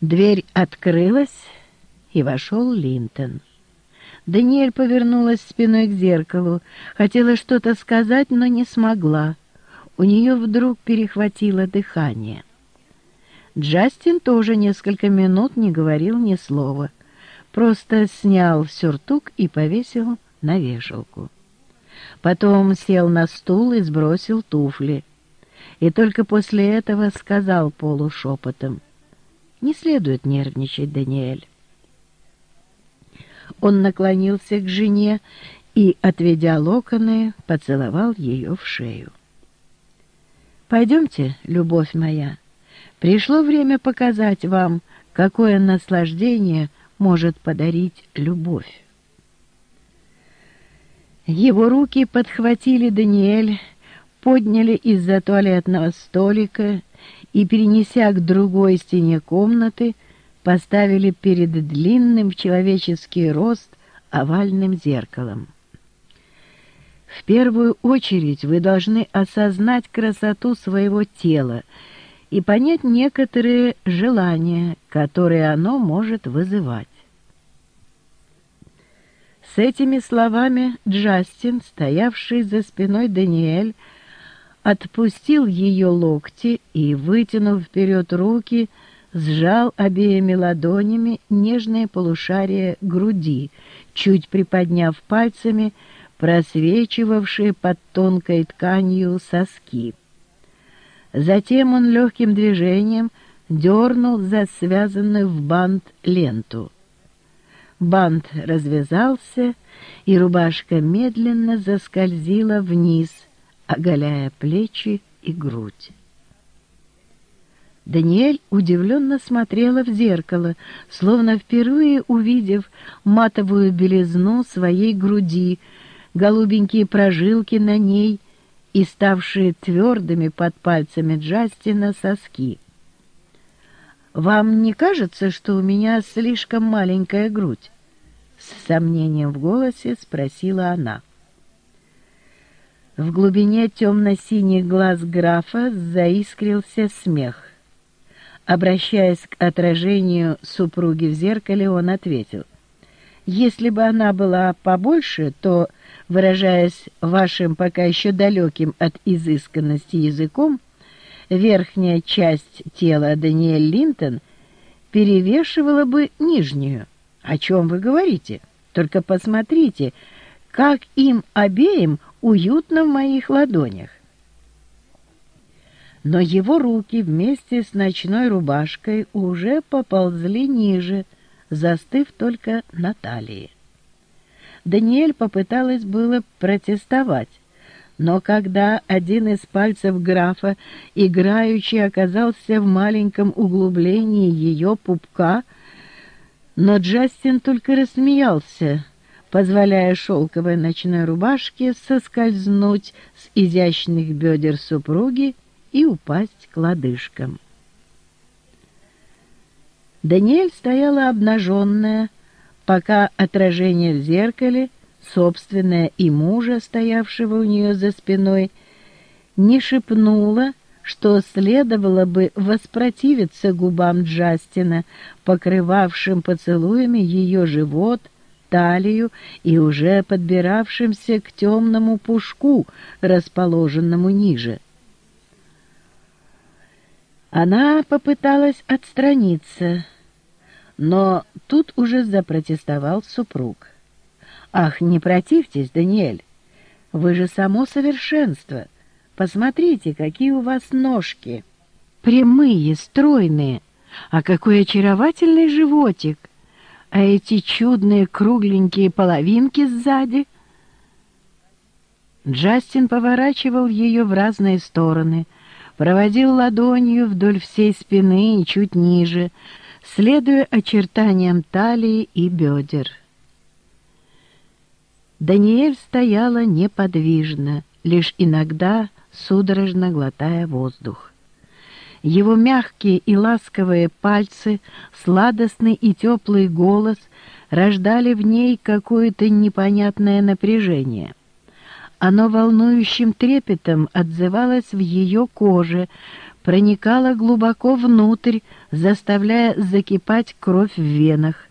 Дверь открылась, и вошел Линтон. Даниэль повернулась спиной к зеркалу, хотела что-то сказать, но не смогла. У нее вдруг перехватило дыхание. Джастин тоже несколько минут не говорил ни слова, просто снял сюртук и повесил на вешалку. Потом сел на стул и сбросил туфли. И только после этого сказал полушепотом — не следует нервничать, Даниэль. Он наклонился к жене и, отведя локоны, поцеловал ее в шею. «Пойдемте, любовь моя, пришло время показать вам, какое наслаждение может подарить любовь». Его руки подхватили Даниэль, подняли из-за туалетного столика и, перенеся к другой стене комнаты, поставили перед длинным в человеческий рост овальным зеркалом. В первую очередь вы должны осознать красоту своего тела и понять некоторые желания, которые оно может вызывать. С этими словами Джастин, стоявший за спиной Даниэль, отпустил ее локти и, вытянув вперед руки, сжал обеими ладонями нежное полушарие груди, чуть приподняв пальцами просвечивавшие под тонкой тканью соски. Затем он легким движением дернул за связанную в бант ленту. Бант развязался, и рубашка медленно заскользила вниз — оголяя плечи и грудь. Даниэль удивленно смотрела в зеркало, словно впервые увидев матовую белизну своей груди, голубенькие прожилки на ней и ставшие твердыми под пальцами Джастина соски. «Вам не кажется, что у меня слишком маленькая грудь?» С сомнением в голосе спросила она. В глубине темно-синих глаз графа заискрился смех. Обращаясь к отражению супруги в зеркале, он ответил, «Если бы она была побольше, то, выражаясь вашим пока еще далеким от изысканности языком, верхняя часть тела Даниэль Линтон перевешивала бы нижнюю. О чем вы говорите? Только посмотрите, как им обеим уютно в моих ладонях. Но его руки вместе с ночной рубашкой уже поползли ниже, застыв только на талии. Даниэль попыталась было протестовать, но когда один из пальцев графа, играючи, оказался в маленьком углублении ее пупка, но Джастин только рассмеялся, позволяя шелковой ночной рубашке соскользнуть с изящных бедер супруги и упасть к лодыжкам. Даниэль стояла обнаженная, пока отражение в зеркале, собственное и мужа, стоявшего у нее за спиной, не шепнуло, что следовало бы воспротивиться губам Джастина, покрывавшим поцелуями ее живот талию и уже подбиравшимся к темному пушку, расположенному ниже. Она попыталась отстраниться, но тут уже запротестовал супруг. «Ах, не противьтесь, Даниэль! Вы же само совершенство! Посмотрите, какие у вас ножки! Прямые, стройные! А какой очаровательный животик! А эти чудные кругленькие половинки сзади? Джастин поворачивал ее в разные стороны, проводил ладонью вдоль всей спины и чуть ниже, следуя очертаниям талии и бедер. Даниэль стояла неподвижно, лишь иногда судорожно глотая воздух. Его мягкие и ласковые пальцы, сладостный и теплый голос рождали в ней какое-то непонятное напряжение. Оно волнующим трепетом отзывалось в ее коже, проникала глубоко внутрь, заставляя закипать кровь в венах,